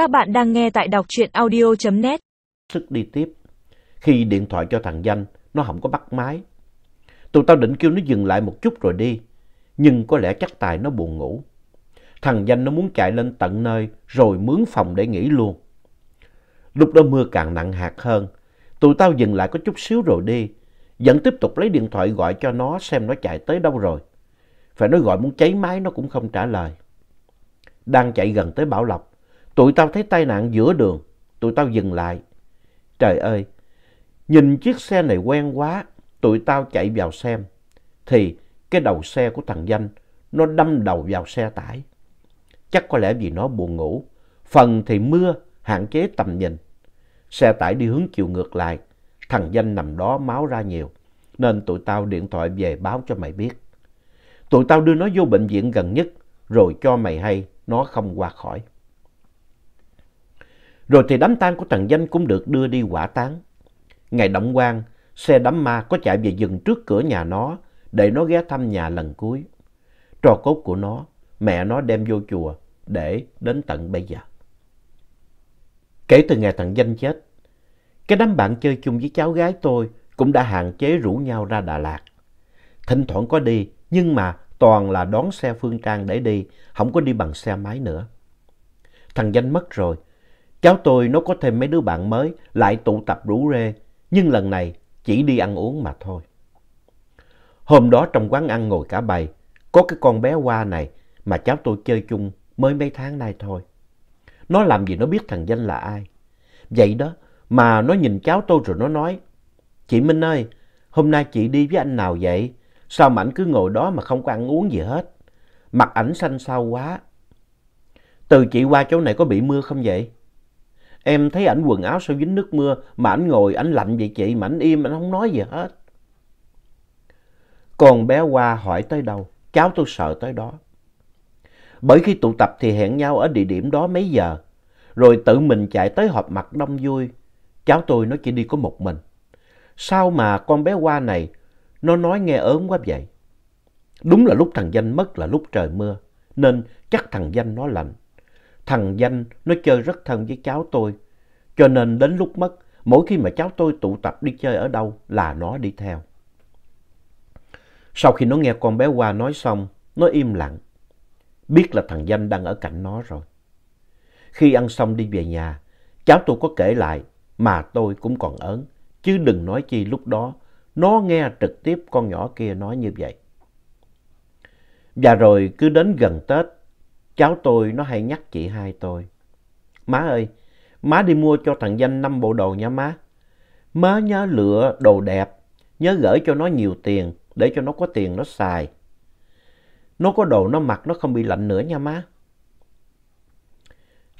Các bạn đang nghe tại đọc truyện audio.net. Sức đi tiếp. Khi điện thoại cho thằng Danh, nó không có bắt máy. Tụi tao định kêu nó dừng lại một chút rồi đi. Nhưng có lẽ chắc Tài nó buồn ngủ. Thằng Danh nó muốn chạy lên tận nơi rồi mướn phòng để nghỉ luôn. Lúc đó mưa càng nặng hạt hơn. Tụi tao dừng lại có chút xíu rồi đi. Vẫn tiếp tục lấy điện thoại gọi cho nó xem nó chạy tới đâu rồi. Phải nói gọi muốn cháy máy nó cũng không trả lời. Đang chạy gần tới Bảo Lộc. Tụi tao thấy tai nạn giữa đường. Tụi tao dừng lại. Trời ơi! Nhìn chiếc xe này quen quá. Tụi tao chạy vào xem. Thì cái đầu xe của thằng Danh, nó đâm đầu vào xe tải. Chắc có lẽ vì nó buồn ngủ. Phần thì mưa, hạn chế tầm nhìn. Xe tải đi hướng chiều ngược lại. Thằng Danh nằm đó máu ra nhiều. Nên tụi tao điện thoại về báo cho mày biết. Tụi tao đưa nó vô bệnh viện gần nhất. Rồi cho mày hay nó không qua khỏi. Rồi thì đám tang của thằng Danh cũng được đưa đi hỏa táng. Ngày động quan, xe đám ma có chạy về dừng trước cửa nhà nó để nó ghé thăm nhà lần cuối. Trò cốt của nó, mẹ nó đem vô chùa để đến tận bây giờ. Kể từ ngày thằng Danh chết, cái đám bạn chơi chung với cháu gái tôi cũng đã hạn chế rủ nhau ra Đà Lạt. Thỉnh thoảng có đi, nhưng mà toàn là đón xe Phương Trang để đi, không có đi bằng xe máy nữa. Thằng Danh mất rồi, cháu tôi nó có thêm mấy đứa bạn mới, lại tụ tập rủ rê, nhưng lần này chỉ đi ăn uống mà thôi. Hôm đó trong quán ăn ngồi cả bầy, có cái con bé Hoa này mà cháu tôi chơi chung mới mấy tháng nay thôi. Nó làm gì nó biết thằng Danh là ai. Vậy đó, mà nó nhìn cháu tôi rồi nó nói, Chị Minh ơi, hôm nay chị đi với anh nào vậy? Sao mà ảnh cứ ngồi đó mà không có ăn uống gì hết? Mặt ảnh xanh xao quá. Từ chị qua chỗ này có bị mưa không vậy? Em thấy ảnh quần áo sao dính nước mưa mà ảnh ngồi ảnh lạnh vậy chị mà ảnh im ảnh không nói gì hết. Còn bé Hoa hỏi tới đâu, cháu tôi sợ tới đó. Bởi khi tụ tập thì hẹn nhau ở địa điểm đó mấy giờ, rồi tự mình chạy tới họp mặt đông vui. Cháu tôi nó chỉ đi có một mình. Sao mà con bé Hoa này nó nói nghe ớn quá vậy? Đúng là lúc thằng Danh mất là lúc trời mưa, nên chắc thằng Danh nó lạnh. Thằng Danh nó chơi rất thân với cháu tôi, cho nên đến lúc mất, mỗi khi mà cháu tôi tụ tập đi chơi ở đâu là nó đi theo. Sau khi nó nghe con bé Hoa nói xong, nó im lặng. Biết là thằng Danh đang ở cạnh nó rồi. Khi ăn xong đi về nhà, cháu tôi có kể lại mà tôi cũng còn ớn. Chứ đừng nói chi lúc đó, nó nghe trực tiếp con nhỏ kia nói như vậy. Và rồi cứ đến gần Tết, cháu tôi nó hay nhắc chị hai tôi. Má ơi, má đi mua cho thằng Danh năm bộ đồ nha má. Má nhớ lựa đồ đẹp, nhớ gửi cho nó nhiều tiền để cho nó có tiền nó xài. Nó có đồ nó mặc nó không bị lạnh nữa nha má.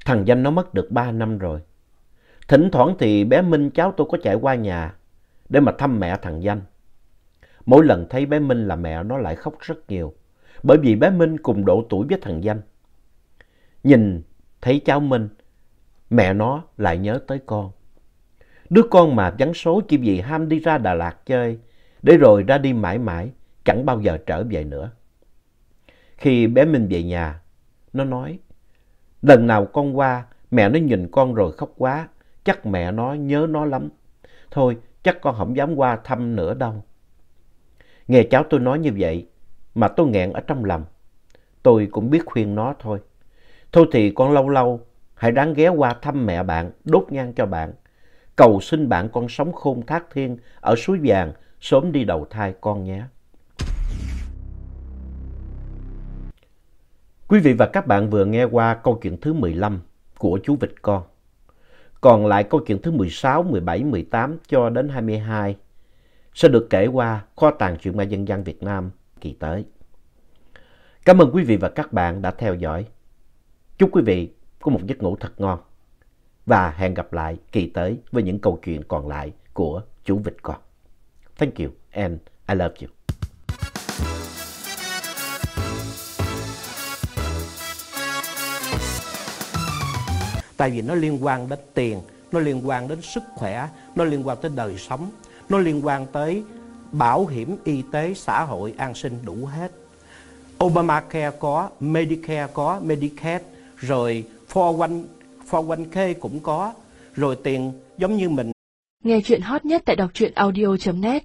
Thằng Danh nó mất được 3 năm rồi. Thỉnh thoảng thì bé Minh cháu tôi có chạy qua nhà để mà thăm mẹ thằng Danh. Mỗi lần thấy bé Minh là mẹ nó lại khóc rất nhiều. Bởi vì bé Minh cùng độ tuổi với thằng Danh. Nhìn thấy cháu Minh, mẹ nó lại nhớ tới con. Đứa con mà vắng số chỉ vì ham đi ra Đà Lạt chơi, để rồi ra đi mãi mãi, chẳng bao giờ trở về nữa. Khi bé Minh về nhà, nó nói, lần nào con qua, mẹ nó nhìn con rồi khóc quá, chắc mẹ nó nhớ nó lắm. Thôi, chắc con không dám qua thăm nữa đâu. Nghe cháu tôi nói như vậy, mà tôi nghẹn ở trong lòng. Tôi cũng biết khuyên nó thôi. Thôi thì con lâu lâu, hãy ráng ghé qua thăm mẹ bạn, đốt nhang cho bạn. Cầu xin bạn con sống khôn thác thiên ở suối vàng, sớm đi đầu thai con nhé. Quý vị và các bạn vừa nghe qua câu chuyện thứ 15 của chú vịt con. Còn lại câu chuyện thứ 16, 17, 18 cho đến 22 sẽ được kể qua kho tàng truyện ma dân gian Việt Nam kỳ tới. Cảm ơn quý vị và các bạn đã theo dõi. Chúc quý vị có một giấc ngủ thật ngon. Và hẹn gặp lại kỳ tới với những câu chuyện còn lại của chú vịt con. Thank you and I love you. Tại vì nó liên quan đến tiền, nó liên quan đến sức khỏe, nó liên quan tới đời sống, nó liên quan tới bảo hiểm y tế, xã hội, an sinh đủ hết. Obamacare có, Medicare có, Medicaid, rồi 401, 401k cũng có. Rồi tiền giống như mình Nghe chuyện hot nhất tại đọc truyện audio.net